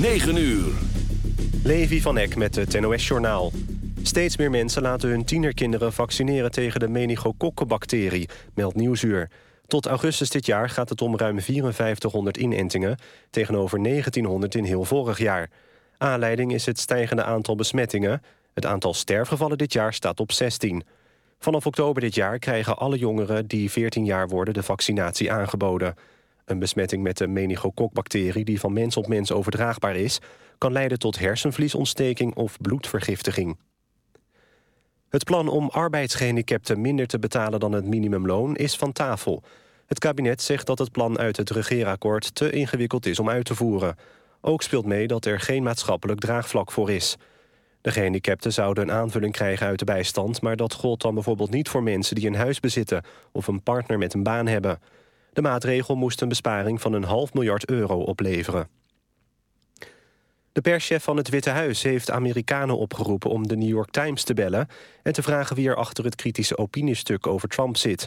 9 uur. Levi van Eck met het NOS-journaal. Steeds meer mensen laten hun tienerkinderen vaccineren tegen de meningokokkenbacterie, meldt Nieuwsuur. Tot augustus dit jaar gaat het om ruim 5400 inentingen... tegenover 1900 in heel vorig jaar. Aanleiding is het stijgende aantal besmettingen. Het aantal sterfgevallen dit jaar staat op 16. Vanaf oktober dit jaar krijgen alle jongeren die 14 jaar worden... de vaccinatie aangeboden. Een besmetting met de meningokokbacterie... die van mens op mens overdraagbaar is... kan leiden tot hersenvliesontsteking of bloedvergiftiging. Het plan om arbeidsgehandicapten minder te betalen dan het minimumloon is van tafel. Het kabinet zegt dat het plan uit het regeerakkoord te ingewikkeld is om uit te voeren. Ook speelt mee dat er geen maatschappelijk draagvlak voor is. De gehandicapten zouden een aanvulling krijgen uit de bijstand... maar dat gold dan bijvoorbeeld niet voor mensen die een huis bezitten... of een partner met een baan hebben. De maatregel moest een besparing van een half miljard euro opleveren. De perschef van het Witte Huis heeft Amerikanen opgeroepen om de New York Times te bellen... en te vragen wie er achter het kritische opiniestuk over Trump zit.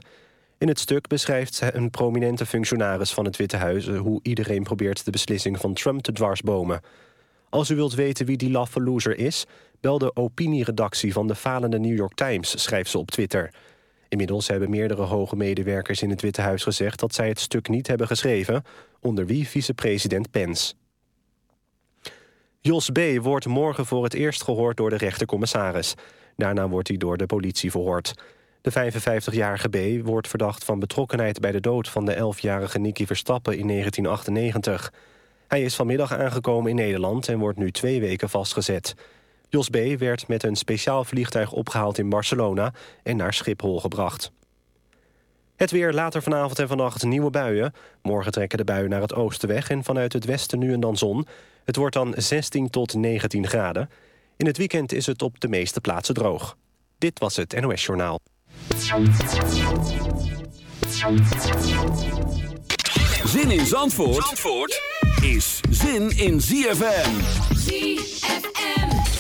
In het stuk beschrijft een prominente functionaris van het Witte Huis... hoe iedereen probeert de beslissing van Trump te dwarsbomen. Als u wilt weten wie die laffe loser is... bel de opinieredactie van de falende New York Times, schrijft ze op Twitter. Inmiddels hebben meerdere hoge medewerkers in het Witte Huis gezegd... dat zij het stuk niet hebben geschreven, onder wie vicepresident Pence. Jos B. wordt morgen voor het eerst gehoord door de rechtercommissaris. Daarna wordt hij door de politie verhoord. De 55-jarige B. wordt verdacht van betrokkenheid bij de dood... van de 11-jarige Nicky Verstappen in 1998. Hij is vanmiddag aangekomen in Nederland en wordt nu twee weken vastgezet. Jos B. werd met een speciaal vliegtuig opgehaald in Barcelona... en naar Schiphol gebracht. Het weer later vanavond en vannacht nieuwe buien. Morgen trekken de buien naar het oosten weg... en vanuit het westen nu en dan zon. Het wordt dan 16 tot 19 graden. In het weekend is het op de meeste plaatsen droog. Dit was het NOS Journaal. Zin in Zandvoort, Zandvoort is zin in ZFM. ZFM.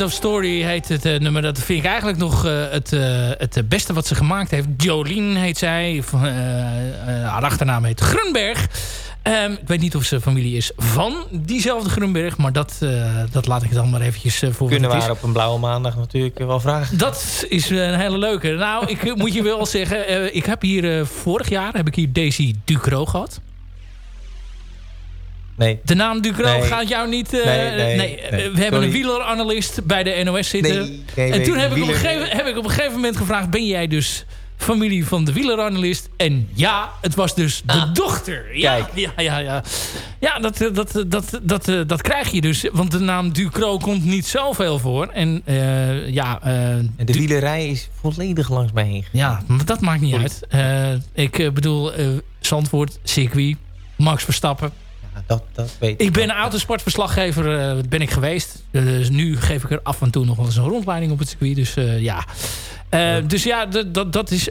End of Story heet het uh, nummer. Dat vind ik eigenlijk nog uh, het, uh, het beste wat ze gemaakt heeft. Jolien heet zij. haar achternaam heet Grunberg. Um, ik weet niet of ze familie is van diezelfde Grunberg. Maar dat, dat laat ik dan maar eventjes voor Kunnen we haar op een blauwe maandag natuurlijk wel vragen. Dat is een hele leuke. Nou, ik moet je wel zeggen. ik heb hier vorig jaar heb ik hier Daisy Ducro gehad. Nee. De naam Ducro nee. gaat jou niet... Uh, nee, nee, nee, We hebben een wieleranalist bij de NOS zitten. en toen heb ik, op een gegeven, heb ik op een gegeven moment gevraagd... ben jij dus familie van de wieleranalist? En ja, het was dus de ah. dochter. Ja, Kijk. ja, ja, ja. Ja, dat, dat, dat, dat, dat, krijg je dus. Want de naam Ducro komt niet zoveel voor. En uh, ja... Uh, de wielerij is volledig langs mij heen Ja, maar dat maakt niet uit. ik bedoel, Zandvoort, circuit, Max Verstappen dat, dat weet ik. Ik ben autosportverslaggever uh, ben ik geweest. dus nu geef ik er af en toe nog wel eens een rondleiding op het circuit. Dus uh, ja. Uh, dus ja, dat, dat is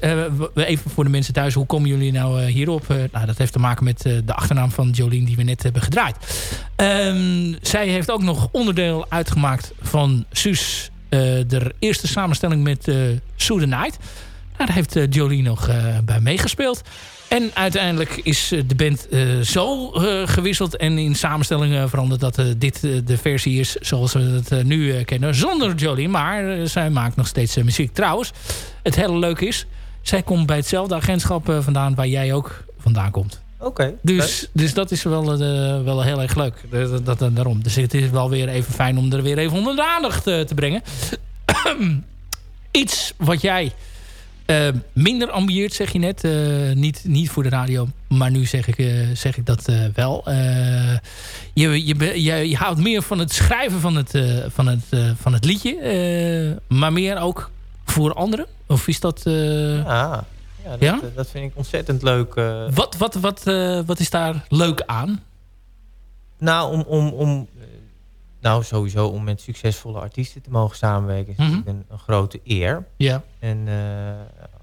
even voor de mensen thuis. Hoe komen jullie nou hierop? nou, dat heeft te maken met de achternaam van Jolien die we net hebben gedraaid. Um, zij heeft ook nog onderdeel uitgemaakt van Suus. de eerste samenstelling met uh, Sue the Night. Daar heeft Jolien nog bij meegespeeld. En uiteindelijk is eh, de band uh, zo uh, gewisseld en in samenstellingen veranderd... dat dit de versie is zoals we het nu kennen. Zonder Jolie, maar zij maakt nog steeds muziek. Trouwens, het hele leuke is... zij komt bij hetzelfde agentschap vandaan waar jij ook vandaan komt. Oké. dus, dus dat is wel, wel heel erg leuk. Dat, dat, daarom. Dus het is wel weer even fijn om er weer even onder de aandacht te brengen. Iets wat jij minder ambieert, zeg je net. Uh, niet, niet voor de radio, maar nu zeg ik, uh, zeg ik dat wel. je, je, je, je, houdt meer van het schrijven van het, van het, van het liedje. maar meer ook voor anderen? Of is dat... ja, ja, dat, ja? dat vind ik ontzettend leuk. Wat, wat, wat, wat is daar leuk aan? Nou, om, om, om nou, sowieso om met succesvolle artiesten te mogen samenwerken... is mm -hmm. een, een, grote eer. Ja. En uh,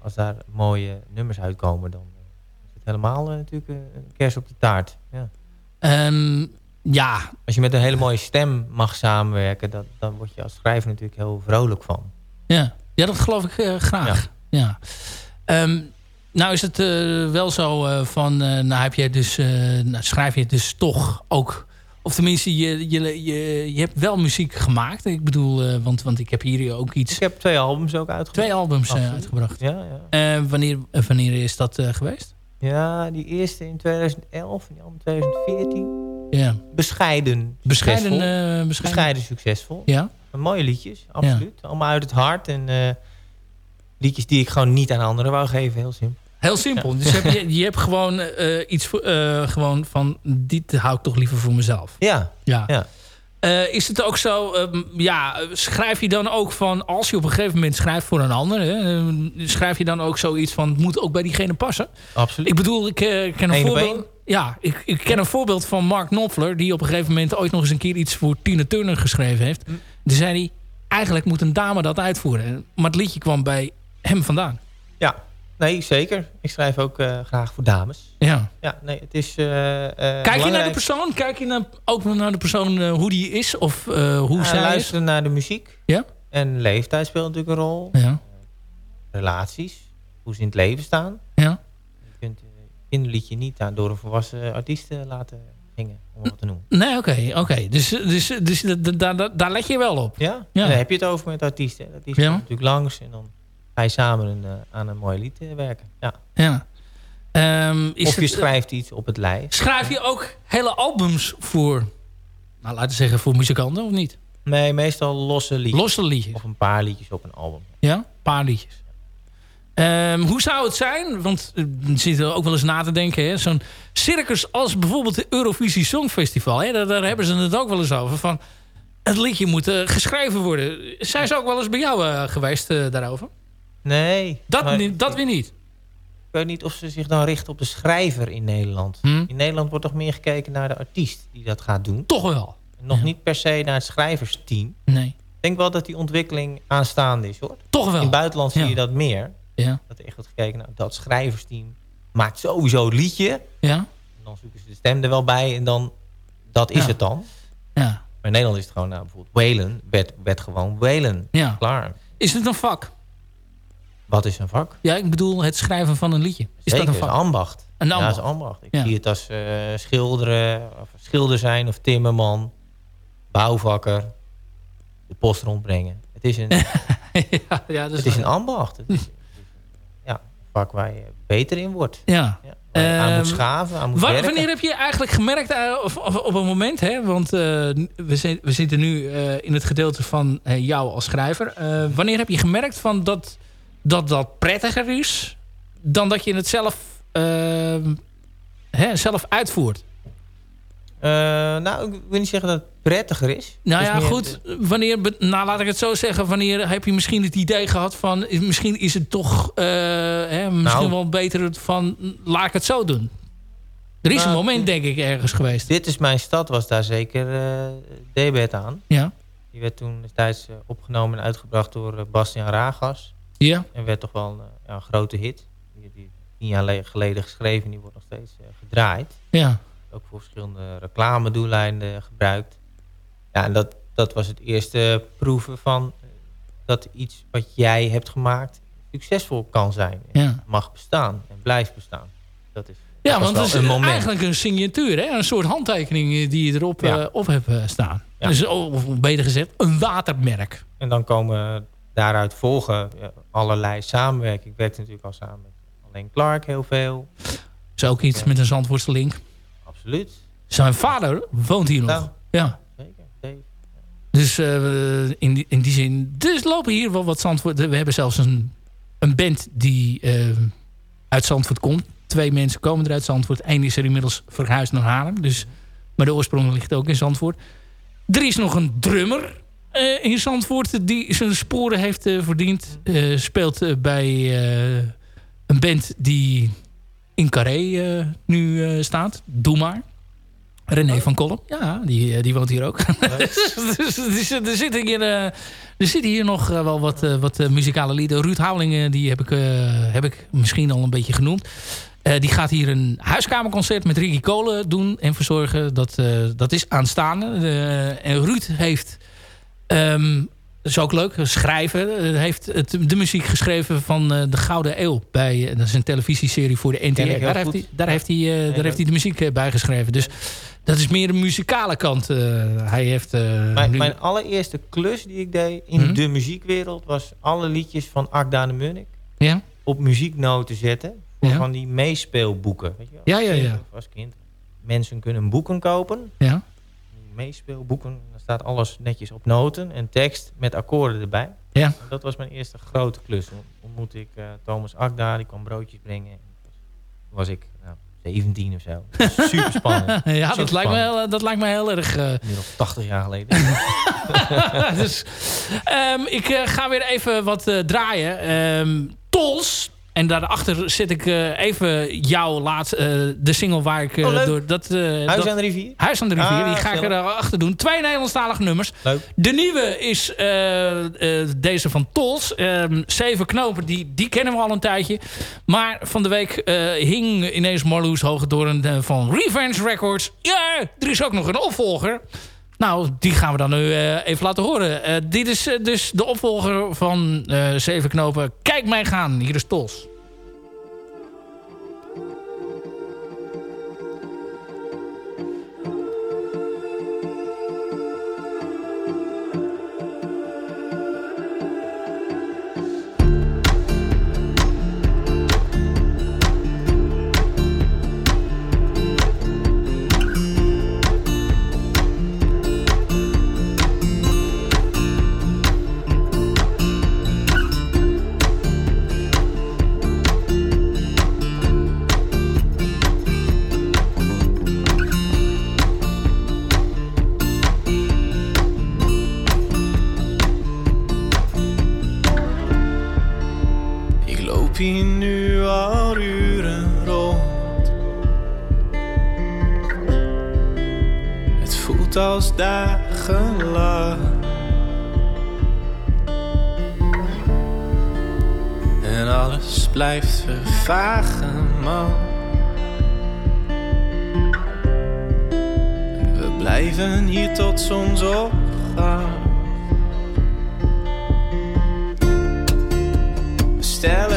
als daar mooie nummers uitkomen... dan is het helemaal uh, natuurlijk een kers op de taart. Ja. Um, ja. Als je met een hele mooie stem mag samenwerken... Dat, dan word je als schrijver natuurlijk heel vrolijk van. Ja, ja dat geloof ik uh, graag. Ja. ja. Um, nou is het wel zo van... nou, heb je dus, nou schrijf je dus toch ook of tenminste, je, je, je, je hebt wel muziek gemaakt. Ik bedoel, uh, want, want ik heb hier ook iets... Ik heb twee albums ook uitgebracht. Twee albums uh, uitgebracht. Ja, ja. Uh, wanneer, wanneer is dat geweest? Ja, die eerste in 2011 en die andere in 2014. Ja. Bescheiden Bescheiden, bescheiden. bescheiden succesvol. Ja. mooie liedjes, absoluut. Allemaal uit het hart. En liedjes die ik gewoon niet aan anderen wou geven, heel simpel. Heel simpel. Dus heb je, je hebt gewoon uh, iets uh, gewoon van... dit hou ik toch liever voor mezelf. Ja. ja. ja. Uh, is het ook zo... Um, ja, schrijf je dan ook van... als je op een gegeven moment schrijft voor een ander... Hè, schrijf je dan ook zoiets van... het moet ook bij diegene passen? Absoluut. Ik bedoel, ik ken een voorbeeld... Ja, ik, ik ken een voorbeeld van Mark Knopfler... die op een gegeven moment ooit nog eens een keer iets voor Tina Turner geschreven heeft. Hm. Toen zei hij... eigenlijk moet een dame dat uitvoeren. Maar het liedje kwam bij hem vandaan. Ja, Nee, zeker. Ik schrijf ook uh, graag voor dames. Ja. Ja, nee, het is uh, Kijk je naar de persoon? Kijk je naar, ook naar de persoon hoe die is? Of hoe zij luisteren is? naar de muziek. Ja. En leeftijd speelt natuurlijk een rol. Ja. Relaties. Hoe ze in het leven staan. Ja. Je kunt een liedje niet aan door een volwassen artiest laten zingen. Om wat te noemen. Nee, oké. Okay, oké. Dus, dus, dus daar, daar let je wel op. Ja. ja. Dan heb je het over met artiesten. Artiesten ja. natuurlijk langs en dan ga je samen een, uh, aan een mooi lied uh, werken. Ja. ja. Um, is of je het, schrijft iets op het lijst. Schrijf je ook hele albums voor, nou, laten we zeggen, voor muzikanten of niet? Nee, meestal losse liedjes. Losse liedjes. Of een paar liedjes op een album. Ja, een paar liedjes. Um, hoe zou het zijn, want uh, zitten ook wel eens na te denken... zo'n circus als bijvoorbeeld de Eurovisie Songfestival... Hè, daar, daar, hebben ze het ook wel eens over... van het liedje moet uh, geschreven worden. Zijn ze ook wel eens bij jou uh, geweest daarover? Nee. Dat, niet, dat weer niet? Ik weet niet of ze zich dan richten op de schrijver in Nederland. Hm? In Nederland wordt toch meer gekeken naar de artiest die dat gaat doen. Toch wel. Nog niet per se naar het schrijversteam. Nee. Ik denk wel dat die ontwikkeling aanstaande is hoor. Toch wel. In het buitenland zie je dat meer. Ja. Dat er echt wordt gekeken naar dat schrijversteam. Maakt sowieso het liedje. Ja. En dan zoeken ze de stem er wel bij en dan dat is het dan. Ja. in Nederland is het gewoon, nou, bijvoorbeeld Whalen werd, werd gewoon Whalen. Ja. Klaar. Is het een vak? Wat is een vak? Ja, ik bedoel het schrijven van een liedje. Is Zeker, dat een vak? ambacht. Een Ja, ambacht. dat is ambacht. Ik Ja. zie het als eh, schilderen, of schilder zijn of timmerman, bouwvakker, de post rondbrengen. Het is een, ja, ja, dat is het is waar. een ambacht. Het is, het is, ja, een vak waar je beter in wordt. Ja. Ja, waar aan moet Ehm, schaven, aan moet Wa- werken. wanneer heb je eigenlijk gemerkt, eh, of, of op een moment, hè, want eh, we, we zitten nu in het gedeelte van jou als schrijver. Wanneer heb je gemerkt van dat, dat dat prettiger is dan dat je het zelf, eh, hè, zelf uitvoert? Eh, nou, ik wil niet zeggen dat het prettiger is. Nou is ja, meer- goed. Wanneer, nou, laat ik het zo zeggen. Wanneer heb je misschien het idee gehad van... is- misschien is het toch eh, hè, misschien Nou. wel beter van... laat ik het zo doen. Er is Nou, een moment, denk ik, ergens geweest. Dit is mijn stad, was daar zeker eh debet aan. Ja. Die werd toen destijds eh, opgenomen en uitgebracht door Bastiaan Ragas. Ja. En werd toch wel een, eh, een grote hit. Die, die tien jaar le- geleden geschreven en die wordt nog steeds eh, gedraaid. Ja. Ook voor verschillende reclamedoeleinden gebruikt. Ja, en dat, dat was het eerste proeven van eh, dat iets wat jij hebt gemaakt succesvol kan zijn. Ja. Mag bestaan en blijft bestaan. Dat is Ja, dat want is een moment. eigenlijk een signatuur. Hè? Een soort handtekening die je erop Ja. eh, op hebt staan. Ja. Dus, of beter gezegd, een watermerk. En dan komen daaruit volgen ja, allerlei samenwerking. Ik werkte natuurlijk al samen met Alleen Clark heel veel. is ook iets met een Zandvoortse link. Absoluut. Zijn vader woont hier nog. Ja. Ja. Zeker. Dus eh, in, die, in die zin... Dus lopen hier wel wat Zandvoort... We hebben zelfs een, een band die eh, uit Zandvoort komt. Twee mensen komen er uit Zandvoort. Eén is er inmiddels verhuisd naar Haarlem. Dus, maar de oorsprong ligt ook in Zandvoort. Er is nog een drummer eh, in Zandvoort... die zijn sporen heeft eh, verdiend. Eh, speelt eh, bij eh, een band die in Carré eh, nu eh, staat. Doe maar. René van Kolm. Ja, die, eh, die woont hier ook. dus, dus, er, zitten hier, eh, er zitten hier nog eh, wel wat, eh, wat eh, muzikale lieden. Ruud Houwelingen, die heb ik, eh, heb ik misschien al een beetje genoemd. Eh, die gaat hier een huiskamerconcert met Ricky Kolen doen en verzorgen. Dat, eh, dat is aanstaande. Eh, en Ruud heeft, ehm, dat is ook leuk, schrijven. eh, heeft het, de muziek geschreven van eh, De Gouden Eeuw. Bij, eh, dat is een televisieserie voor de NTR. Daar, heeft hij, daar, heeft, hij, daar heeft hij de muziek bij geschreven. Dus dat is meer de muzikale kant. hij heeft Mijn, nu- mijn allereerste klus die ik deed in Mhm. de muziekwereld... was alle liedjes van Akda de Munnik Ja? op muzieknoten zetten. Voor Ja. van die meespeelboeken. Weet je? Ja, ja, ja. Als kind. Mensen kunnen boeken kopen. Ja? Meespeelboeken. Dan staat alles netjes op noten. En tekst met akkoorden erbij. Ja. En dat was mijn eerste grote klus. Toen ontmoette ik eh, Thomas Akda. Die kwam broodjes brengen. Toen was ik nou, 17 of zo. Super spannend. ja, dat lijkt, me heel, dat lijkt me heel erg... eh, Inmiddels 80 jaar geleden. dus, ehm, ik eh, ga weer even wat eh, draaien. Ehm Tols. En daarachter zet ik eh, even jouw laatste... eh, de single waar ik... eh, Oh, door, dat, Huis dat- aan de rivier. Huis aan de rivier. Ah, die ga ik erachter doen. Twee Nederlandstalige nummers. Leuk. De nieuwe is deze van Tols. Ehm, Zeven knopen, die, die kennen we al een tijdje. Maar van de week hing ineens Marloes Hogedoorn van Revenge Records. Ja, er is ook nog een opvolger. Nou, die gaan we dan nu eh, even laten horen. Eh, dit is eh, dus de opvolger van Zeven knopen. Kijk mij gaan. Hier is Tols. Ik loop hier nu al uren rond. Het voelt als dagenlang. En alles blijft vervagen, man. We blijven hier tot zonsopgang. Stellen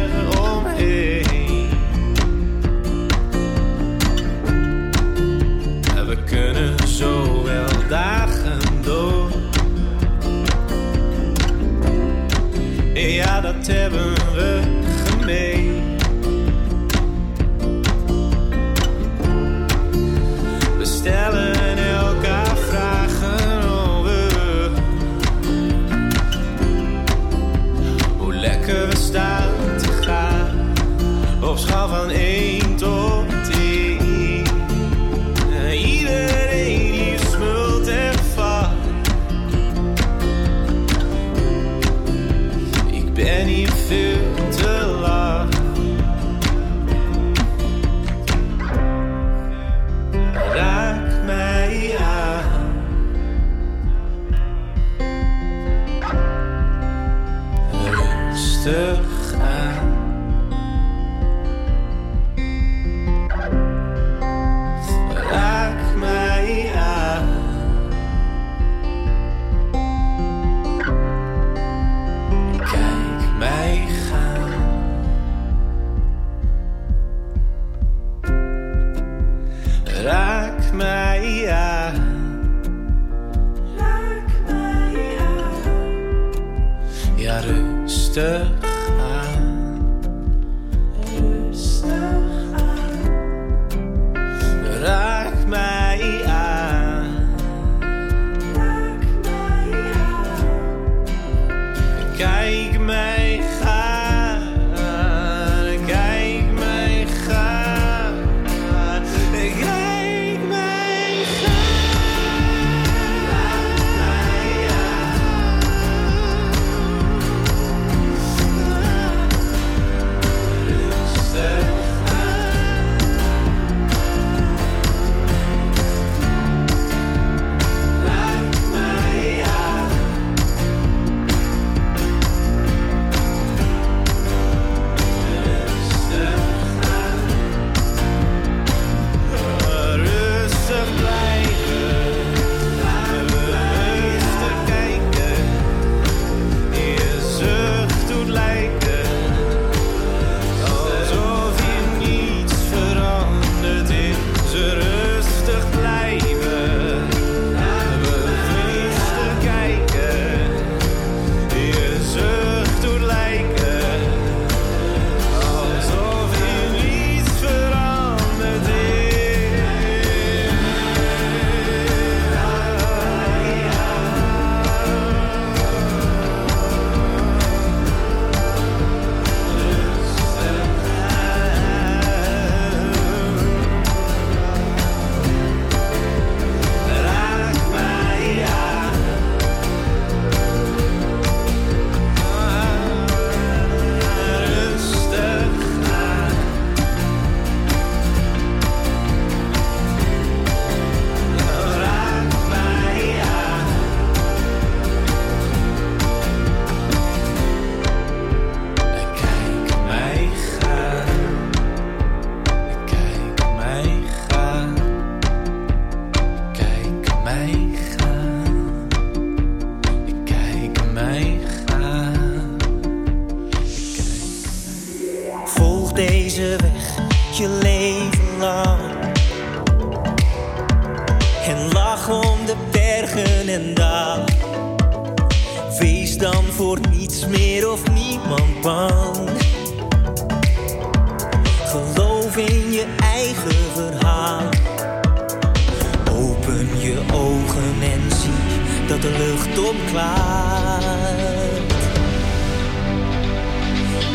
Ja,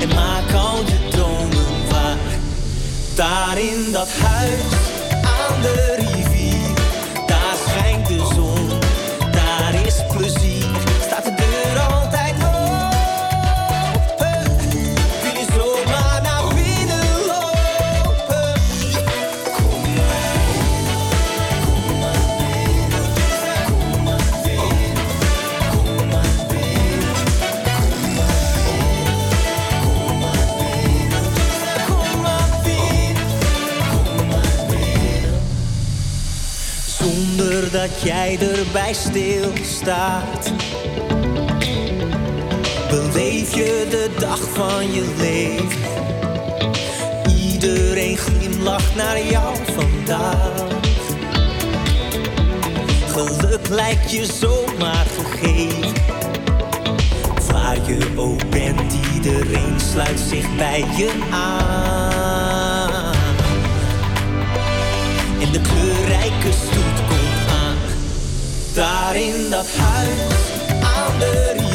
En maak al je dromen waar. Daar in dat huis jij erbij stilstaat. Beleef je de dag van je leven. Iedereen glimlacht naar jou vandaag. Geluk lijkt je zomaar gegeven. Waar je ook bent, iedereen sluit zich bij je aan. In aan de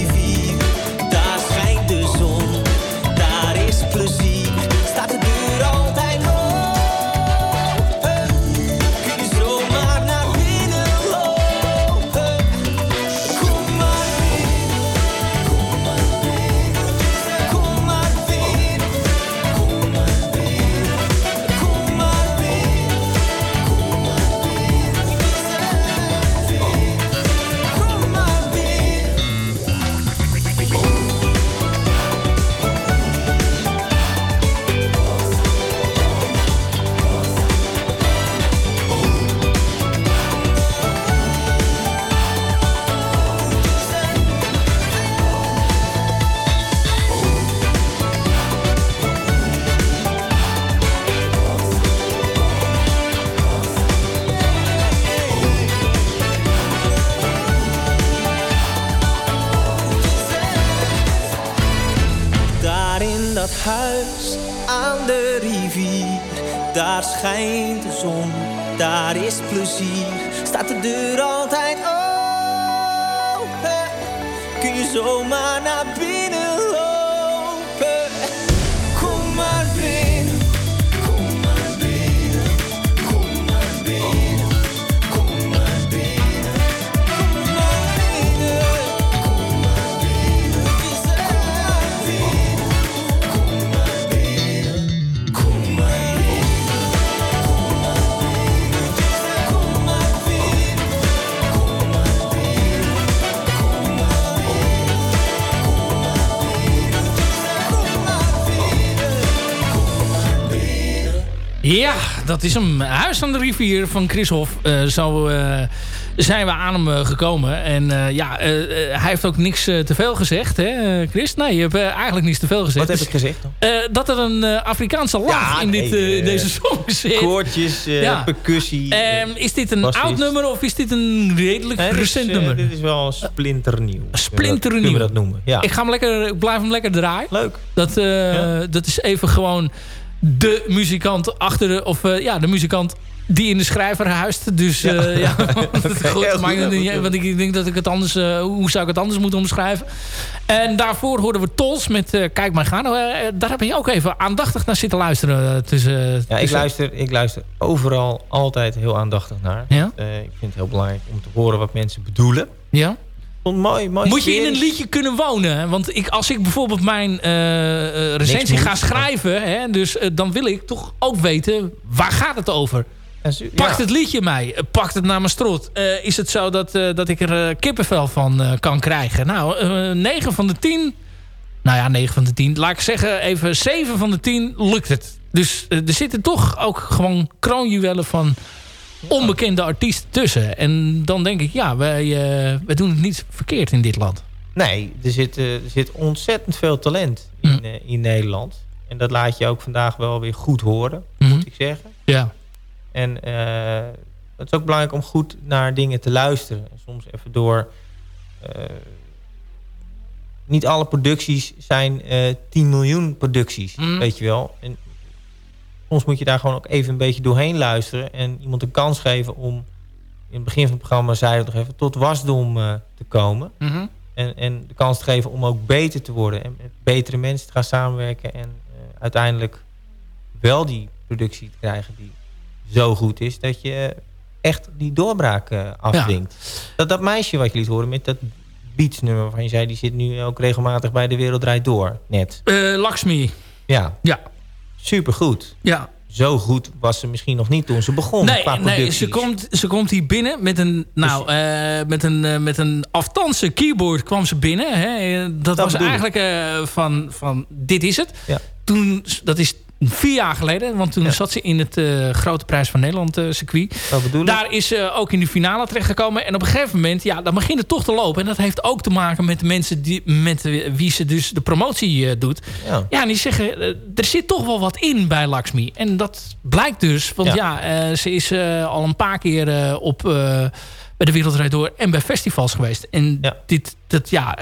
dat is hem. Huis aan de rivier van Chris Hof. Eh, zo eh, zijn we aan hem eh, gekomen. En ja, hij heeft ook niks te veel gezegd, hè Chris? Nee, je hebt eigenlijk niets te veel gezegd. Wat heb ik Dus, gezegd dan? dat er een Afrikaanse laag Ja, in nee, deze song zit. Koortjes, Ja. percussie. eh, Ehm, is dit een bassist. oud nummer of is dit een redelijk nee, dit is, recent nummer? Dit is wel splinternieuw. splinternieuw. Kunnen we dat noemen, ja. Ik, ga hem lekker, ik blijf hem lekker draaien. Leuk. Dat, Ja. dat is even gewoon de muzikant achter de... Of eh, ja, de muzikant die in de schrijver huist. Dus ja, ja goed, maar, want ik denk dat ik het anders... eh, hoe zou ik het anders moeten omschrijven? En daarvoor hoorden we Tols met eh, Kijk maar gaan. Eh, daar heb je ook even aandachtig naar zitten luisteren. eh, Tussen, Ja, ik luister, ik luister overal altijd heel aandachtig naar. Ja? Eh, ik vind het heel belangrijk om te horen wat mensen bedoelen. Ja? Mooi, mooi Moet je in een liedje kunnen wonen? Want ik, als ik bijvoorbeeld mijn eh, recensie ga schrijven... Hè, dus, eh, dan wil ik toch ook weten... waar gaat het over? Pakt het liedje mij? Pakt het naar mijn strot? Is het zo dat, dat ik er kippenvel van kan krijgen? Nou, eh 9 van de 10... Nou ja, 9 van de 10. Laat ik zeggen, even 7 van de 10 lukt het. Dus er zitten toch ook gewoon kroonjuwelen van onbekende artiesten tussen. En dan denk ik, ja, wij, eh, wij doen het niet verkeerd in dit land. Nee, er zit, eh, er zit ontzettend veel talent in, Mm. eh, in Nederland. En dat laat je ook vandaag wel weer goed horen, Mhm. moet ik zeggen. Ja. En het is ook belangrijk om goed naar dingen te luisteren. En soms even door... niet alle producties zijn eh 10 miljoen producties, Mhm. weet je wel. En soms moet je daar gewoon ook even een beetje doorheen luisteren... en iemand een kans geven om... in het begin van het programma zei ik nog even... tot wasdom eh, te komen. Mhm. En, en de kans te geven om ook beter te worden. En met betere mensen te gaan samenwerken. En eh, uiteindelijk wel die productie te krijgen die zo goed is. Dat je echt die doorbraak afdwingt. Dat, dat meisje wat je liet horen met dat beatsnummer waarvan je zei... die zit nu ook regelmatig bij De Wereld Draait Door. Net. Lakshmi. Ja, Ja. Supergoed. Ja. Zo goed was ze misschien nog niet toen ze begon Nee, qua nee ze, komt, ze komt hier binnen met een, nou, eh, met een, eh, met een aftanse keyboard kwam ze binnen. Hè. Dat, was eigenlijk eh, van, van dit is het. Ja. Toen, dat is vier jaar geleden, want toen Ja. zat ze in het eh, Grote Prijs van Nederland eh, circuit. Dat. Daar is ze ook in de finale terechtgekomen. En op een gegeven moment, ja, dan begint het toch te lopen. En dat heeft ook te maken met de mensen die, met wie ze dus de promotie eh, doet. Ja. Ja, en die zeggen, er zit toch wel wat in bij Lakshmi. En dat blijkt dus, want ja, Ja. ze is al een paar keer op, bij de Wereldrijd Door en bij festivals geweest. En dit, dat, ja,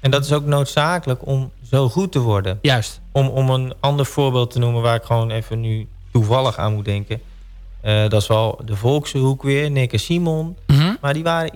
En dat is ook noodzakelijk om zo goed te worden. juist. Om, om een ander voorbeeld te noemen waar ik gewoon even nu toevallig aan moet denken. Eh, dat is wel de Volkse hoek weer, Nick en Simon. Mhm. Maar die waren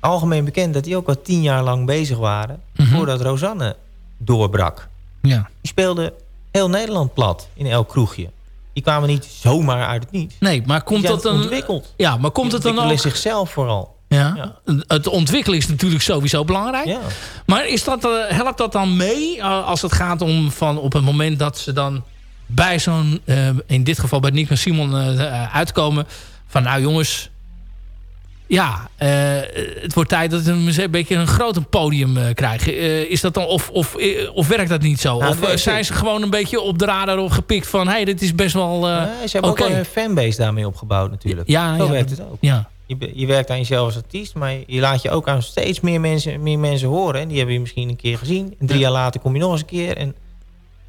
algemeen bekend dat die ook al tien jaar lang bezig waren... Mhm. voordat Rosanne doorbrak. Ja. Die speelden heel Nederland plat in elk kroegje. Die kwamen niet zomaar uit het niets. Nee, maar komt dat dan... ontwikkeld. Ja, maar komt het dan ook... zichzelf vooral. Ja. Het ontwikkelen is natuurlijk sowieso belangrijk. Ja. Maar is dat, eh, helpt dat dan mee eh, als het gaat om van op het moment dat ze dan bij zo'n, eh, in dit geval bij Nick en Simon uitkomen van nou jongens, ja, het wordt tijd dat we een beetje een groter podium krijgen. Is dat dan, of, of, of werkt dat niet zo? Nou, of zijn ze gewoon een beetje op de radar op gepikt van hé, hey, dit is best wel... Ja, ze hebben ook wel een fanbase daarmee opgebouwd natuurlijk. Ja, Zo ja, werkt het ook. Ja, Je, werkt aan jezelf als artiest, maar je, laat je ook aan steeds meer mensen, meer mensen horen. En die hebben je misschien een keer gezien. En drie Ja. jaar later kom je nog eens een keer. En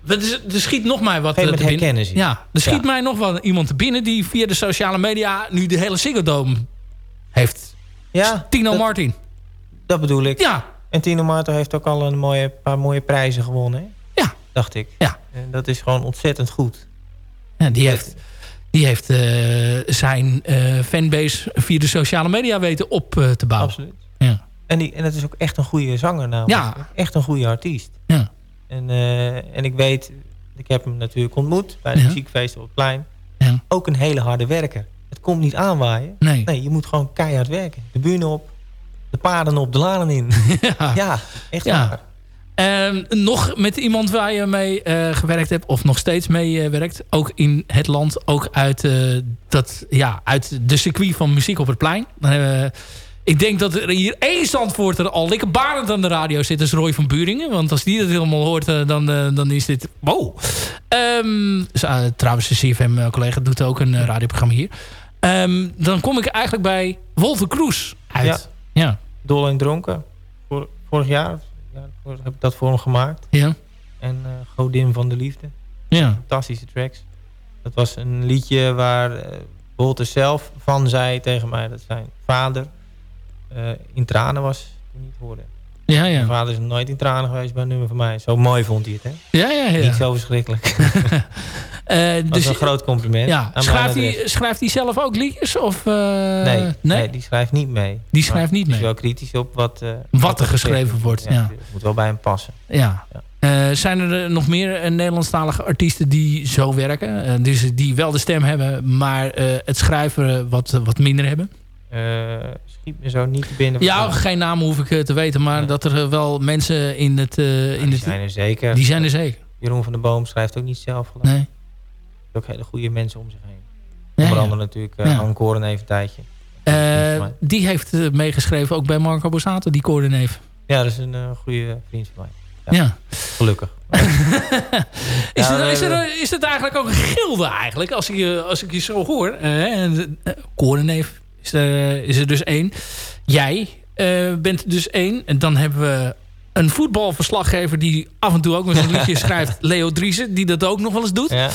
er, schiet nog mij wat eh, te binnen. Ja, er schiet Ja. mij nog wel iemand te binnen die via de sociale media nu de hele Ziggo Dome heeft. ja, Tino dat, Martin. dat bedoel ik. Ja, En Tino Martin heeft ook al een mooie, paar mooie prijzen gewonnen. Hè? Ja. Dacht ik. Ja. En dat is gewoon ontzettend goed. Ja, die heeft, die heeft eh, zijn eh, fanbase via de sociale media weten op eh, te bouwen. Absoluut. Ja. En, die, en dat is ook echt een goede zanger namelijk. Ja. Echt een goede artiest. Ja. En, en ik weet, ik heb hem natuurlijk ontmoet bij de Ja. muziekfeest op het plein. Ja. Ook een hele harde werker. Het komt niet aanwaaien. Nee. Nee, je moet gewoon keihard werken. De bühne op, de paarden op, de lanen in. Ja. ja, echt Ja. waar. Ehm, nog met iemand waar je mee eh, gewerkt hebt, of nog steeds mee eh, werkt, ook in het land, ook uit, eh, dat, ja, uit de circuit van muziek op het plein. Ik denk dat er hier één Zandvoorter al lekker barend aan de radio zit, dat is Roy van Buringen. Want als die dat helemaal hoort, dan, dan is dit... Wow! Ehm, trouwens, de CFM-collega doet ook een radioprogramma hier. Ehm, dan kom ik eigenlijk bij Wolter Kroes uit. Ja. Dol en dronken. Vor- vorig jaar ja, voor- heb ik dat voor hem gemaakt. Ja. En eh, Godin van de Liefde. Ja. Fantastische tracks. Dat was een liedje waar eh Wolter zelf van zei tegen mij dat zijn vader eh, in tranen was toen hij het hoorde. Ja, Mijn ja. vader is nooit in tranen geweest bij een nummer van mij. Zo mooi vond hij het, hè? Ja, ja, ja. Niet zo verschrikkelijk. Eh, Dat dus, is een groot compliment. ja, mijn schrijft, hij, schrijft hij zelf ook liedjes? Of, eh, Nee, nee? nee? die schrijft niet mee. Die schrijft niet mee. is wel kritisch op wat, eh, Wat er geschreven wordt, ja. Het moet wel bij hem passen. Ja. Ja. Eh, zijn er nog meer eh, Nederlandstalige artiesten die zo werken? Eh, dus die wel de stem hebben, maar eh, het schrijven wat, wat minder hebben? Eh, schiet me zo niet te binnen. Ja, geen naam hoef ik eh, te weten, maar dat er eh, wel mensen in het... in die het zijn er zeker. die zijn er zeker. Jeroen van der Boom schrijft ook niet zelf. geloof. Nee. Ook hele goede mensen om zich heen. Onder andere natuurlijk uh, Ja. Even een tijdje. Die heeft meegeschreven ook bij Marco Borsato, die coördineef. Ja, dat is een goede vriend van mij. Ja. Ja. Gelukkig. Is, Ja, het, is, is het eigenlijk ook een gilde eigenlijk? Als ik je, als ik je zo hoor. eh, Korenneef is er, is er dus één. Jij eh, bent dus één. En dan hebben we een voetbalverslaggever die af en toe ook nog een liedje schrijft. Leo Driessen, die dat ook nog wel eens doet. Ja,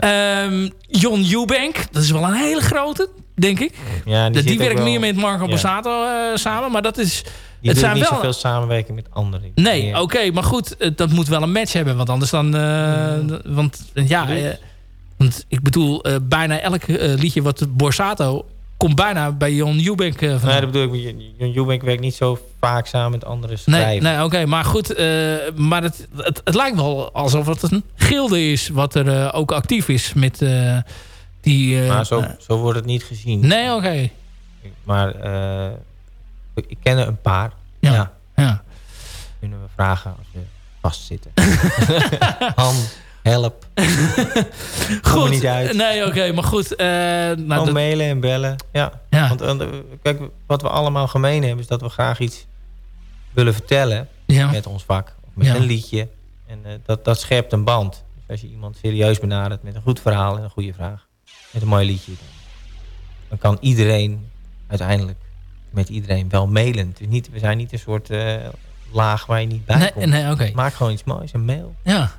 Ehm, John Eubank, dat is wel een hele grote, denk ik. ja, die werkt wel- meer met Marco ja. Borsato eh, samen. Maar dat is... Die het zijn niet wel- zoveel samenwerking met anderen. Nee, oké, maar goed, eh, dat moet wel een match hebben. Want anders dan... eh, Want eh, ja, eh, want ik bedoel, eh, bijna elk eh, liedje wat Borsato... komt bijna bij John Eubank uh, Nee, dat bedoel ik. Jon Eubank werkt niet zo vaak samen met andere Nee, schrijvers. nee oké, maar goed. eh, maar het, het, het lijkt wel alsof het een gilde is... wat er eh, ook actief is met eh, die... eh, maar zo, eh, zo wordt het niet gezien. nee, oké. Maar eh, ik ik ken er een paar. Ja. Ja. Ja. Kunnen we vragen als we vastzitten. Han, help. Niet uit. Nee, oké, maar goed. eh, nou, Gewoon dat- mailen en bellen. Ja. ja. Want eh, kijk, wat we allemaal gemeen hebben... is dat we graag iets willen vertellen ja. met ons vak. Of met Ja. een liedje. En eh, dat, dat scherpt een band. Dus als je iemand serieus benadert met een goed verhaal en een goede vraag. Met een mooi liedje. Dan kan iedereen uiteindelijk met iedereen wel mailen. Is niet, we zijn niet een soort laag waar je niet bij Nee, komt. nee oké. Maak gewoon iets moois, een mail. Ja.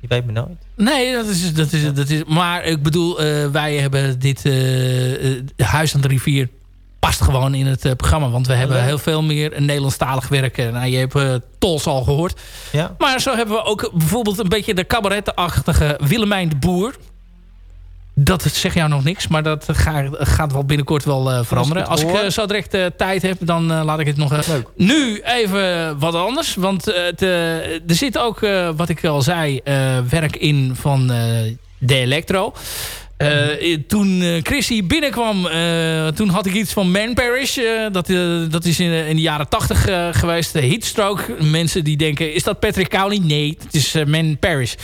Je weet me nooit. Nee, dat is, dat is, dat is... Maar ik bedoel, eh, wij hebben dit eh, eh, Huis aan de Rivier... past gewoon in het programma. Want we hebben leuk. heel veel meer Nederlandstalig werk. Eh, Nou, je hebt Tols al gehoord. Ja. Maar zo hebben we ook bijvoorbeeld een beetje de cabaretachtige Willemijn de Boer. Dat zegt jou nog niks, maar dat ga- gaat wel binnenkort wel eh, veranderen. het Als ik eh, zo direct eh, tijd heb, dan eh, laat ik het nog. Leuk. Nu even wat anders, want eh, eh, er zit ook, eh, wat ik al zei, eh, werk in van eh, de Electro. Eh, toen eh, Chris hier binnenkwam, eh, toen had ik iets van Man Parish. dat, dat is in, in de jaren tachtig geweest. De Heatstroke. Mensen die denken, is dat Patrick Cowley? Nee, het is Man Parish.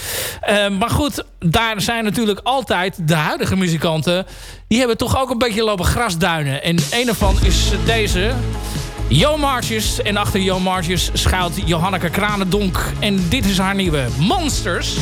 Maar goed, daar zijn natuurlijk altijd de huidige muzikanten... die hebben toch ook een beetje lopen grasduinen. En een ervan is deze... Jo Marches. En achter Jo Marches schuilt Johanneke Kranendonk. En dit is haar nieuwe Monsters.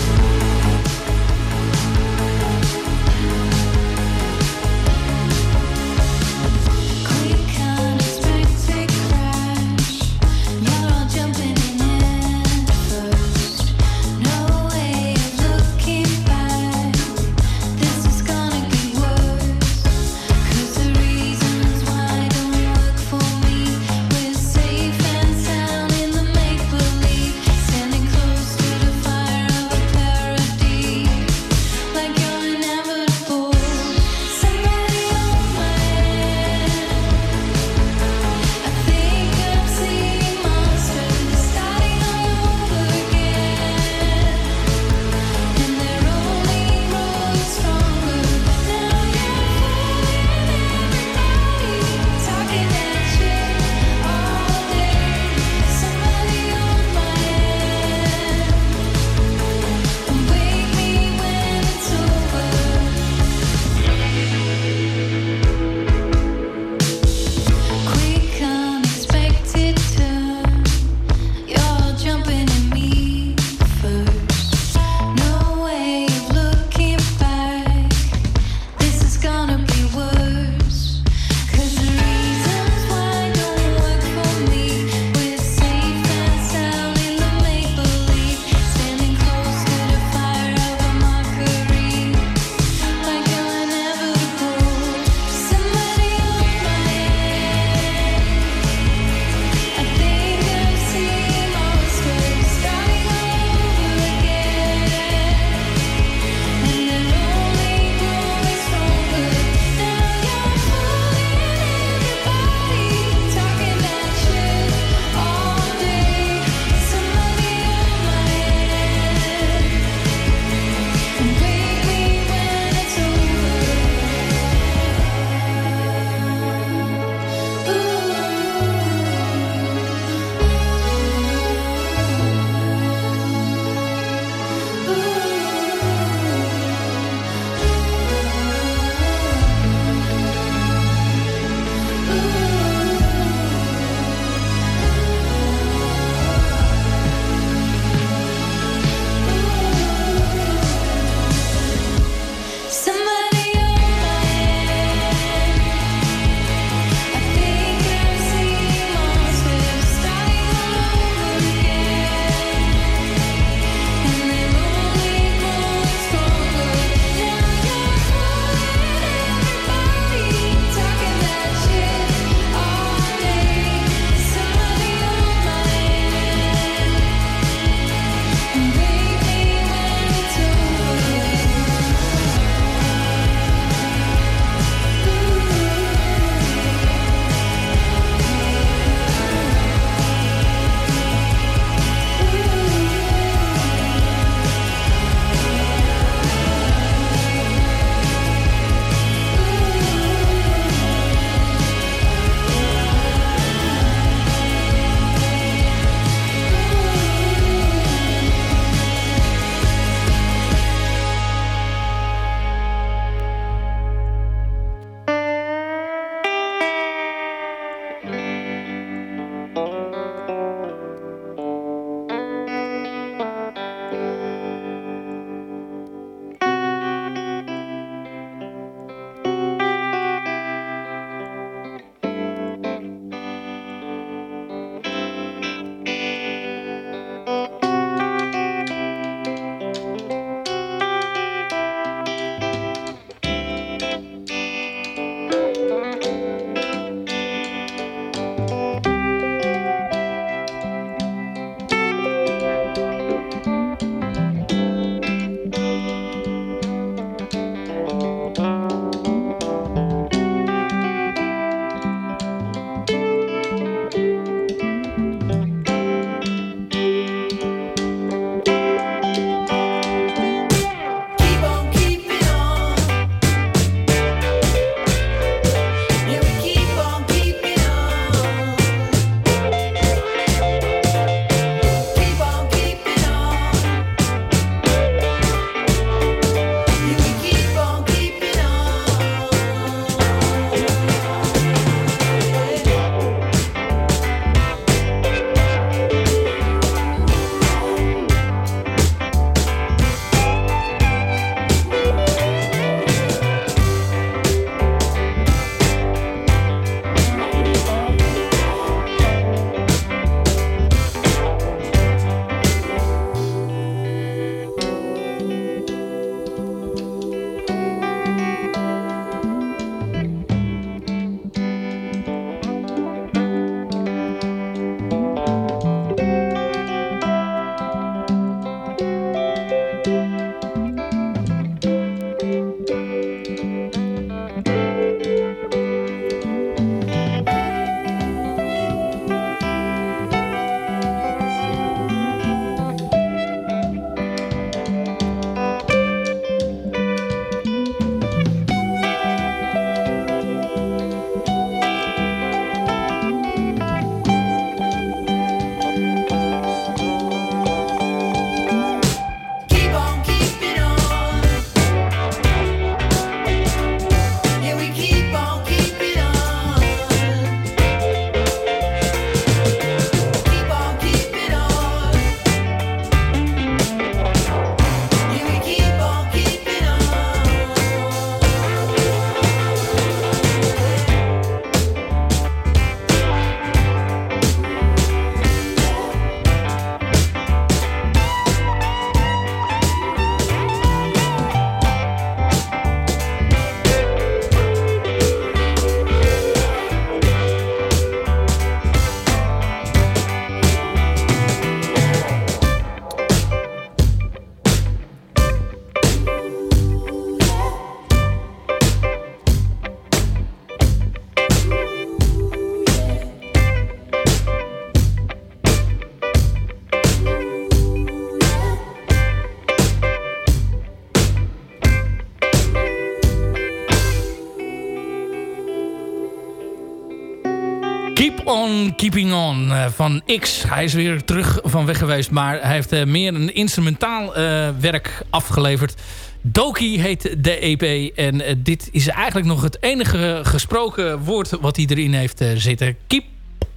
Keeping on eh, van X. Hij is weer terug van weg geweest, maar hij heeft eh, meer een instrumentaal eh, werk afgeleverd. Doki heet de EP en dit is eigenlijk nog het enige gesproken woord wat hij erin heeft zitten. Keep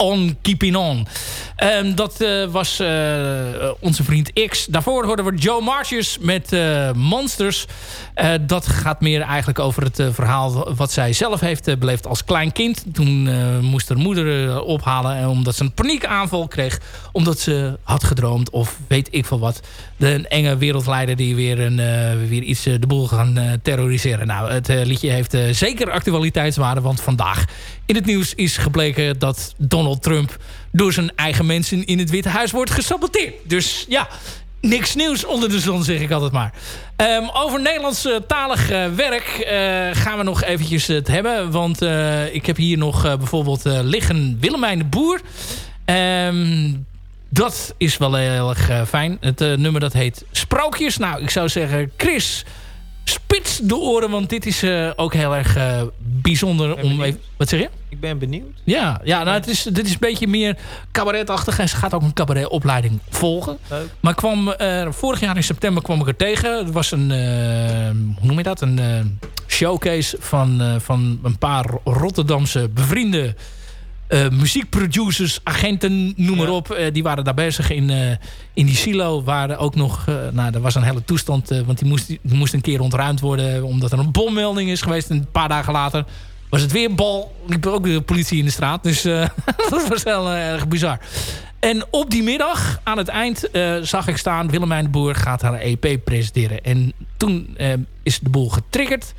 on keeping on. Ehm, dat eh, was eh, onze vriend X. Daarvoor hoorden we Joe Marches met eh, Monsters. Dat gaat meer eigenlijk over het verhaal wat zij zelf heeft beleefd als klein kind. Toen moest haar moeder ophalen en omdat ze een paniekaanval kreeg. Omdat ze had gedroomd of weet ik veel wat. Een enge wereldleider die weer, een, eh, weer iets eh, de boel gaan eh, terroriseren. Nou, het liedje heeft zeker actualiteitswaarde. Want vandaag in het nieuws is gebleken dat Donald Trump door zijn eigen mensen in het Witte Huis wordt gesaboteerd. Dus ja, niks nieuws onder de zon, zeg ik altijd maar. Ehm, over Nederlandstalig eh werk gaan we nog eventjes het hebben. Want ik heb hier nog bijvoorbeeld liggen Willemijn de Boer. Ehm, dat is wel heel erg eh, fijn. Het eh, nummer dat heet Sprookjes. Nou, ik zou zeggen, Chris, spits de oren. Want dit is eh, ook heel erg bijzonder om even... Wat zeg je? Ik ben benieuwd. Ja, ja nou, het is, dit is een beetje meer cabaretachtig. En ze gaat ook een cabaretopleiding volgen. Leuk. Maar kwam, eh, vorig jaar in september kwam ik er tegen. Het was een, hoe noem je dat? Een showcase van, van een paar Rotterdamse bevriende eh, muziekproducers, agenten, noem maar op. Eh, die waren daar bezig in, eh, in die silo. Waren ook nog, nou, er was een hele toestand. want die moest, die moest een keer ontruimd worden. Omdat er een bommelding is geweest. En een paar dagen later was het weer bal. Liep ook de politie in de straat. Dus dat was eh, erg bizar. En op die middag, aan het eind, zag ik staan... Willemijn de Boer gaat haar EP presenteren. En toen is de boel getriggerd.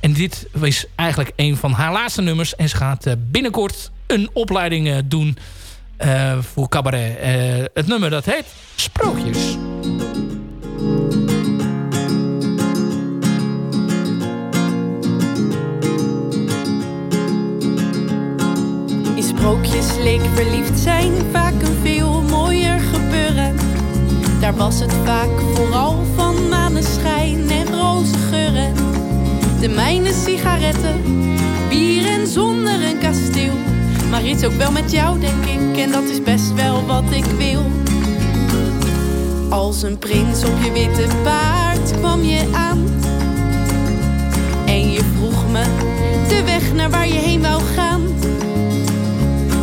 En dit is eigenlijk een van haar laatste nummers. En ze gaat eh, binnenkort een opleiding eh, doen eh, voor cabaret. Het nummer dat heet Sprookjes. In sprookjes leek verliefd zijn vaak een veel mooier gebeuren. Daar was het vaak vooral van maneschijn en geuren. De mijne sigaretten, bier en zonder een kasteel. Maar iets ook wel met jou, denk ik, en dat is best wel wat ik wil. Als een prins op je witte paard kwam je aan. En je vroeg me de weg naar waar je heen wou gaan.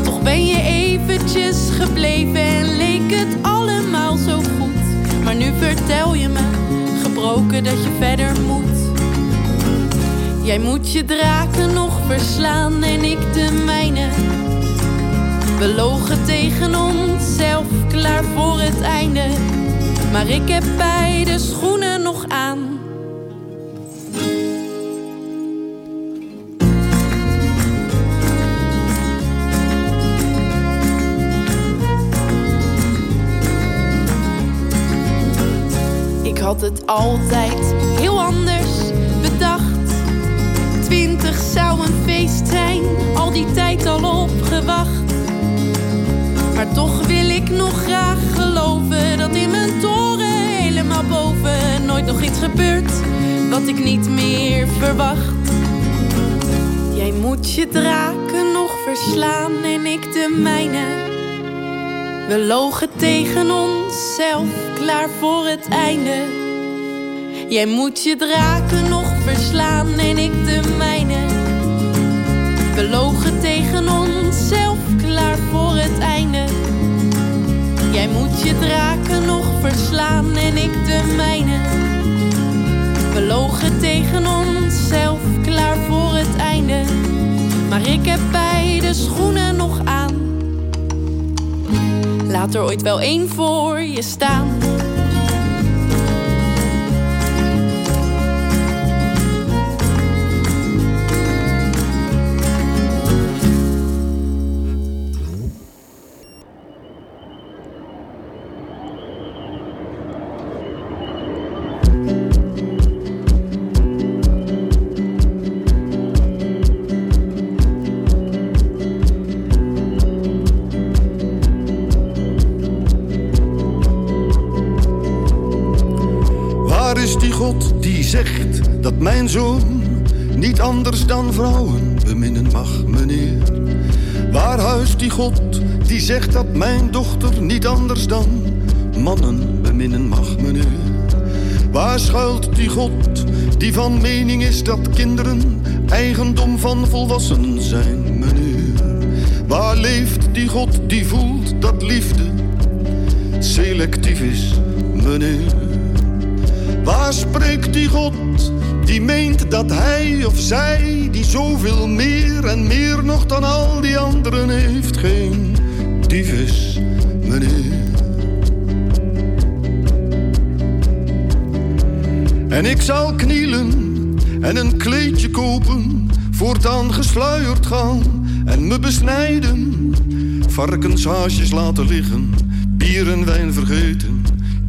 Toch ben je eventjes gebleven en leek het allemaal zo goed. Maar nu vertel je me, gebroken, dat je verder moet. Jij moet je draken nog verslaan en ik de mijne. We logen tegen onszelf, klaar voor het einde. Maar ik heb beide schoenen nog aan. Ik had het altijd heel anders 20 zou een feest zijn, al die tijd al opgewacht. Maar toch wil ik nog graag geloven dat in mijn toren helemaal boven nooit nog iets gebeurt wat ik niet meer verwacht. Jij moet je draken nog verslaan en ik de mijne. We logen tegen onszelf, klaar voor het einde. Jij moet je draken nog verslaan en ik de mijne. We logen tegen onszelf, klaar voor het einde. Jij moet je draken nog verslaan en ik de mijne. We logen tegen onszelf, klaar voor het einde. Maar ik heb beide schoenen nog aan. Laat er ooit wel één voor je staan. Waar is die God die zegt dat mijn zoon niet anders dan vrouwen beminnen mag, meneer? Waar huist die God die zegt dat mijn dochter niet anders dan mannen beminnen mag, meneer? Waar schuilt die God die van mening is dat kinderen eigendom van volwassenen zijn, meneer? Waar leeft die God die voelt dat liefde selectief is, meneer? Waar spreekt die God die meent dat hij of zij, die zoveel meer en meer nog dan al die anderen heeft, geen dief is, meneer? En ik zal knielen en een kleedje kopen, voortaan gesluierd gaan en me besnijden. Varkenshaasjes laten liggen, bier en wijn vergeten,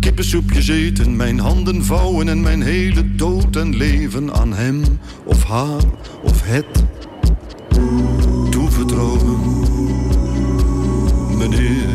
kippensoepjes eten, mijn handen vouwen en mijn hele dood en leven aan hem of haar of het toevertrouwen. Meneer.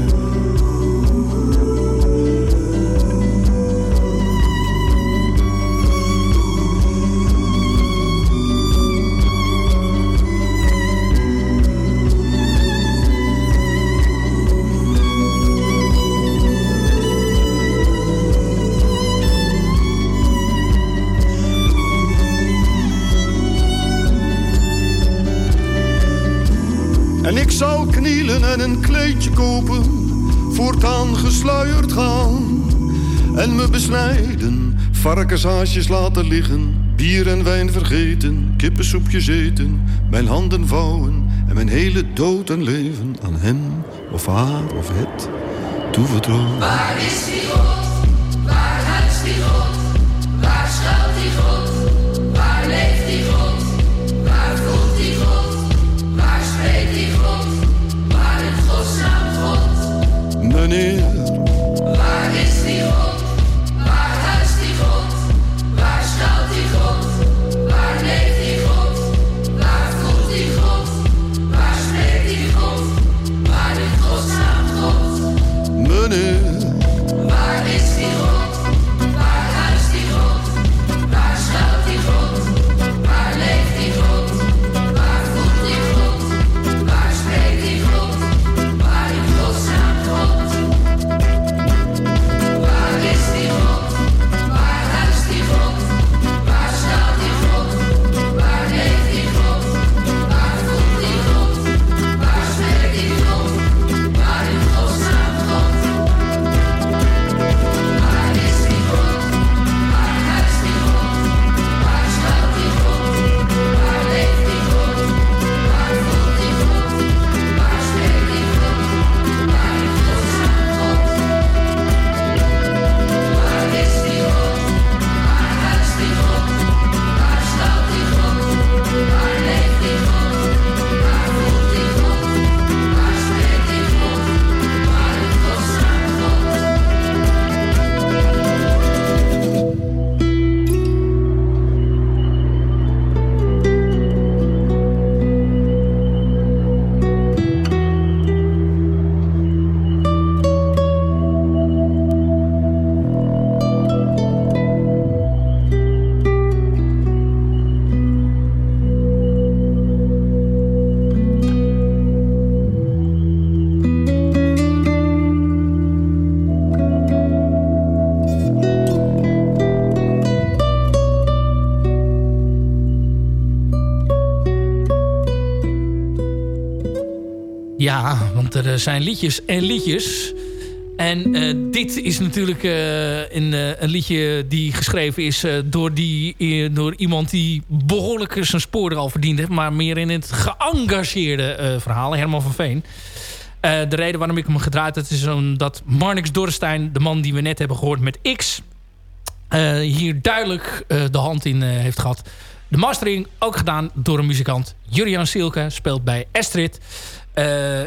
En een kleedje kopen, voortaan gesluierd gaan. En me besnijden, varkenshaasjes laten liggen, bier en wijn vergeten, kippensoepjes eten, mijn handen vouwen en mijn hele dood en leven aan hem of haar of het toevertrouwen. Waar? God? Er eh, zijn liedjes en liedjes. En eh, dit is natuurlijk eh, een, een liedje die geschreven is door, die, door iemand die behoorlijk zijn sporen al verdiend heeft. Maar meer in het geëngageerde verhaal, Herman van Veen. De reden waarom ik hem gedraaid heb is omdat Marnix Dorrestein, de man die we net hebben gehoord met X... hier duidelijk de hand in heeft gehad. De mastering ook gedaan door een muzikant. Jurian Silke speelt bij Astrid. Eh,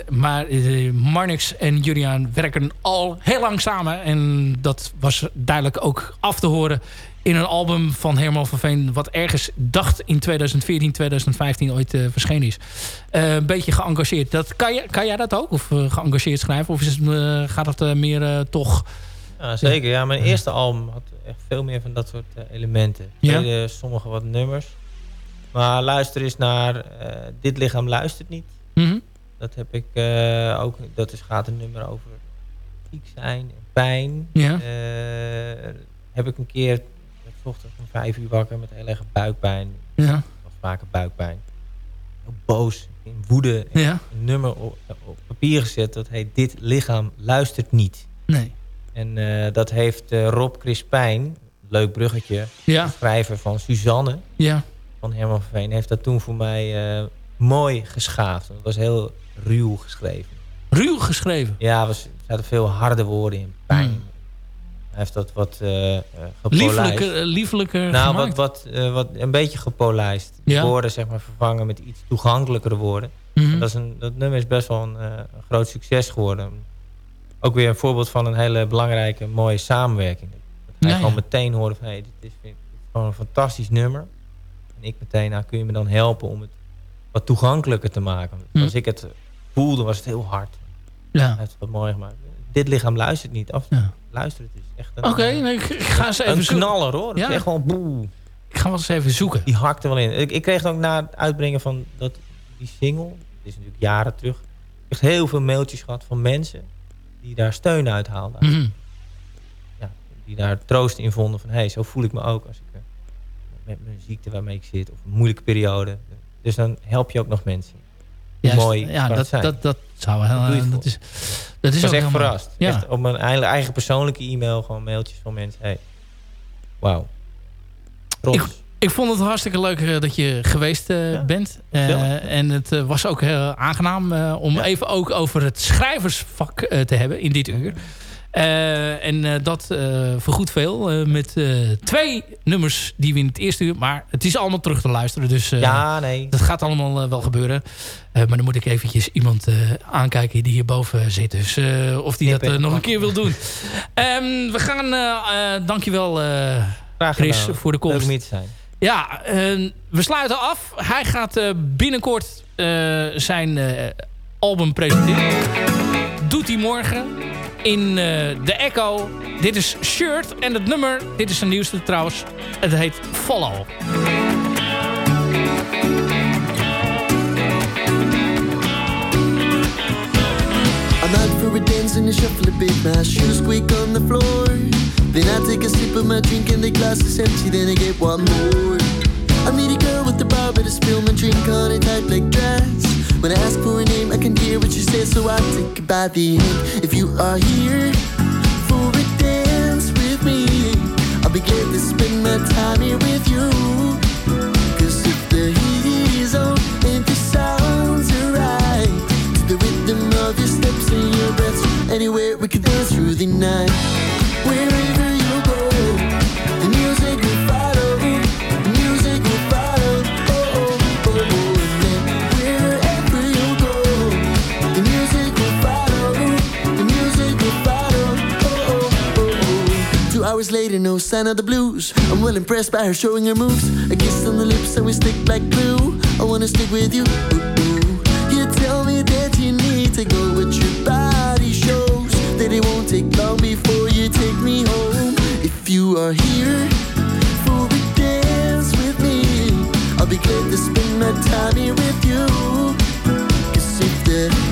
maar eh, Marnix en Juriaan werken al heel lang samen. En dat was duidelijk ook af te horen in een album van Herman van Veen... wat ergens dacht in 2014, 2015 ooit eh, verschenen is. Een beetje geëngageerd. Dat, kan, je, kan jij dat ook? Of geëngageerd schrijven? Of is het, gaat eh, meer toch... Ja, zeker. Ja, mijn eerste album had echt veel meer van dat soort elementen. Ja? Tweede, sommige wat nummers. Maar luister eens naar Dit lichaam luistert niet. Mhm. Dat heb ik eh, ook. Dat is, gaat een nummer over ziek zijn en pijn. Ja. Eh, heb ik een keer, ik ochtends om vijf uur wakker met heel erg buikpijn. Ja. Dat vaker buikpijn. Heel boos, in woede. Ja. Een nummer op, op papier gezet dat heet Dit lichaam luistert niet. Nee. En eh, dat heeft eh, Rob Crispijn, leuk bruggetje, Ja. schrijver van Suzanne Ja. van Herman van Veen, heeft dat toen voor mij eh, mooi geschaafd. Het was heel ruw geschreven. Ruw geschreven. Ja, er zaten veel harde woorden in. Pijn. Hmm. Hij heeft dat wat eh eh, gepolijst. Liefelijker, eh, liefelijker Nou, wat, gemaakt. wat, wat een beetje gepolijst. Ja. Woorden zeg maar vervangen met iets toegankelijkere woorden. Mhm. Dat, is een, dat nummer is best wel een, een groot succes geworden. Ook weer een voorbeeld van een hele belangrijke, mooie samenwerking. Dat hij Ja, gewoon ja. meteen hoorde van... Hey, dit, is, vind ik- dit is gewoon een fantastisch nummer. En ik meteen, nou kun je me dan helpen om het wat toegankelijker te maken. Mhm. Als ik het voelde, was het heel hard. Ja. Het wat mooi gemaakt. Dit lichaam luistert niet. Af, Ja. Luister het is echt een, Oké, nee, ik, ik ga eens even een knaller hoor. Het Ja. is echt gewoon boe. Ik ga wel eens even zoeken. Die hakte wel in. Ik, ik kreeg ook na het uitbrengen van dat, die single, dit is natuurlijk jaren terug, echt heel veel mailtjes gehad van mensen die daar steun uit haalden. Mhm. Ja, die daar troost in vonden van, hé, hey, zo voel ik me ook als ik eh, met mijn ziekte waarmee ik zit of een moeilijke periode. Dus dan help je ook nog mensen. Juist, mooi ja, dat, zijn. dat, dat zou heel... Dat eh, dat is, dat is ik ook echt verrast. Ja. Echt op mijn eigen, persoonlijke e-mail gewoon mailtjes van mensen. Hey, wauw. Trots. Ik vond het hartstikke leuk eh, dat je geweest eh, Ja, bent. En het was ook heel aangenaam om Ja. even ook over het schrijversvak te hebben in dit uur. Eh, en eh, dat eh vergoedt veel. met twee nummers die we in het eerste uur... Maar het is allemaal terug te luisteren. Dus ja, nee. dat gaat allemaal wel gebeuren. Maar dan moet ik eventjes iemand aankijken die hierboven zit. Dus of die dat nog een keer wil doen. Ehm, we gaan... dankjewel Graag Chris voor de komst. Leuk zijn. Ja, we sluiten af. Hij gaat binnenkort zijn album presenteren. Doet hij morgen in eh, de Echo. Dit is Shirt en het nummer, dit is zijn nieuwste trouwens. Het heet Follow. I'm out for a dance and a shuffle a bit. My shoes squeak on the floor. Then I take a sip of my drink and the glass is empty. Then I get one more. I meet a girl with the bar, but I spill my drink on a tight black dress. When I ask for her name, I can hear what you say, so I take it by the hand. If you are here for a dance with me, I'll be glad to spend my time here with you. Cause if the heat is on and the sounds are right, to the rhythm of your steps and your breaths, anywhere we can dance through the night. Hours later, no sign of the blues. I'm well impressed by her showing her moves. A kiss on the lips and we stick like glue. I wanna stick with you. Ooh. You tell me that you need to go, but your body shows that it won't take long before you take me home. If you are here for a dance with me, I'll be glad to spend my time here with you. Cause if the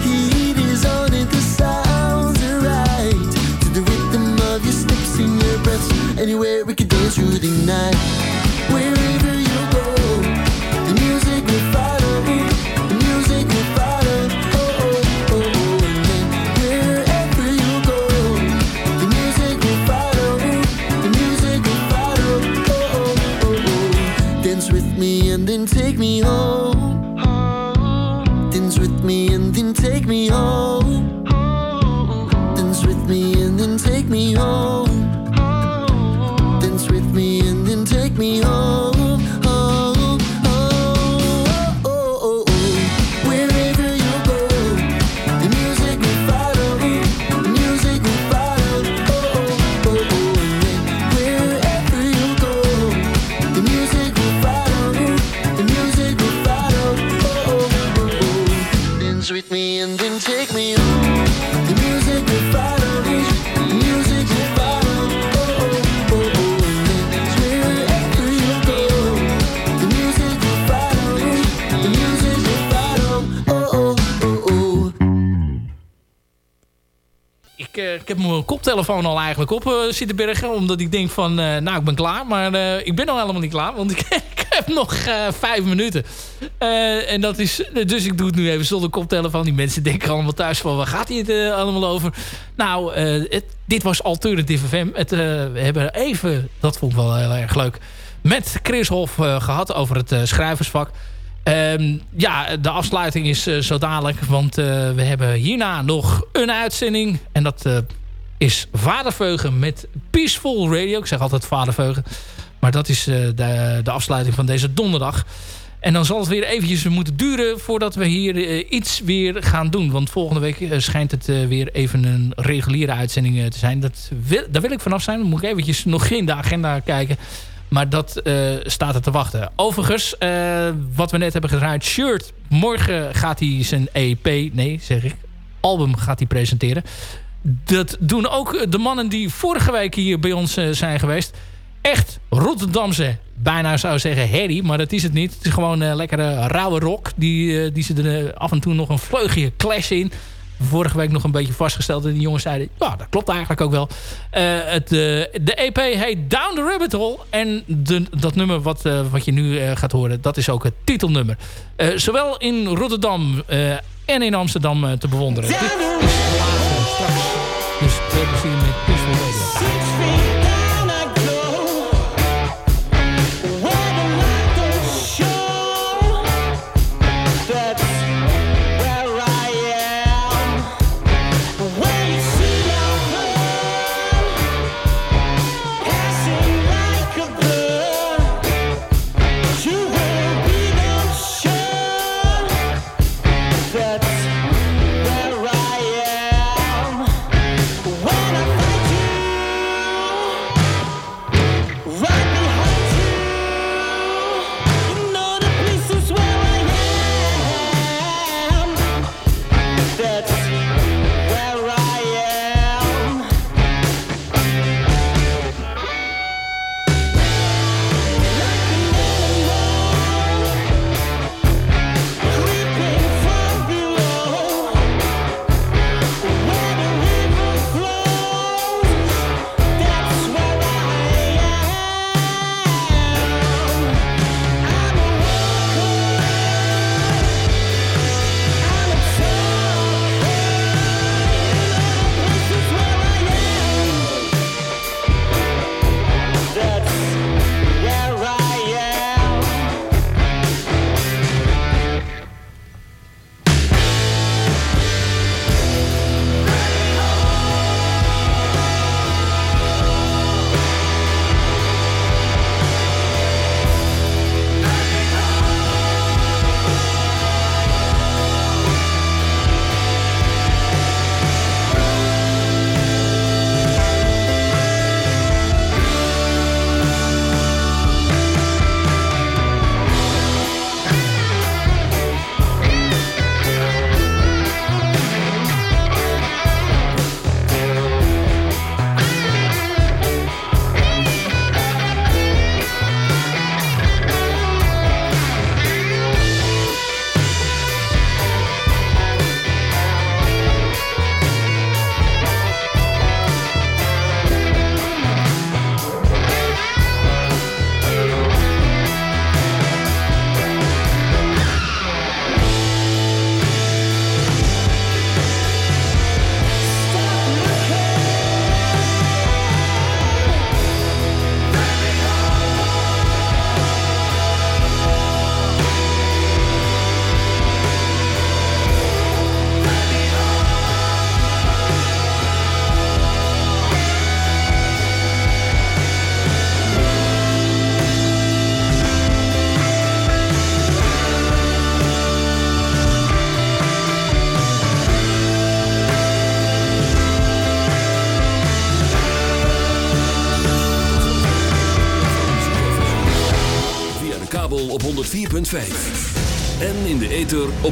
me and then take me home. Take koptelefoon al eigenlijk op eh, zitten bergen. Omdat ik denk van, eh, nou ik ben klaar. Maar eh, ik ben nog helemaal niet klaar. Want ik, ik heb nog vijf minuten. En dat is, dus ik doe het nu even zonder koptelefoon. Die mensen denken allemaal thuis van, waar gaat eh, allemaal over? Nou, dit was Alternative FM. Het, we hebben even, dat vond ik wel heel erg leuk... met Chris Hof eh, gehad over het schrijversvak. Ehm, ja, de afsluiting is eh, zo dadelijk. Want we hebben hierna nog een uitzending. En dat is Vaderveugen met Peaceful Radio. Ik zeg altijd Vaderveugen. Maar dat is eh, de, de afsluiting van deze donderdag. En dan zal het weer eventjes moeten duren voordat we hier eh, iets weer gaan doen. Want volgende week eh, schijnt het weer even een reguliere uitzending te zijn. Dat wil, daar wil ik vanaf zijn. Dan moet ik eventjes nog in de agenda kijken. Maar dat staat er te wachten. Overigens, wat we net hebben gedraaid, Shirt. Morgen gaat hij zijn EP, nee zeg ik, album gaat hij presenteren. Dat doen ook de mannen die vorige week hier bij ons eh, zijn geweest. Echt Rotterdamse, bijna zou zeggen herrie, maar dat is het niet. Het is gewoon eh, lekkere rauwe rock. Die, eh, die zitten er af en toe nog een vleugje clash in. Vorige week nog een beetje vastgesteld. En die jongens zeiden, ja, dat klopt eigenlijk ook wel. Het, de EP heet Down the Rabbit Hole. En de, dat nummer wat, wat je nu gaat horen, dat is ook het titelnummer. Zowel in Rotterdam en in Amsterdam te bewonderen. Dus veel plezier met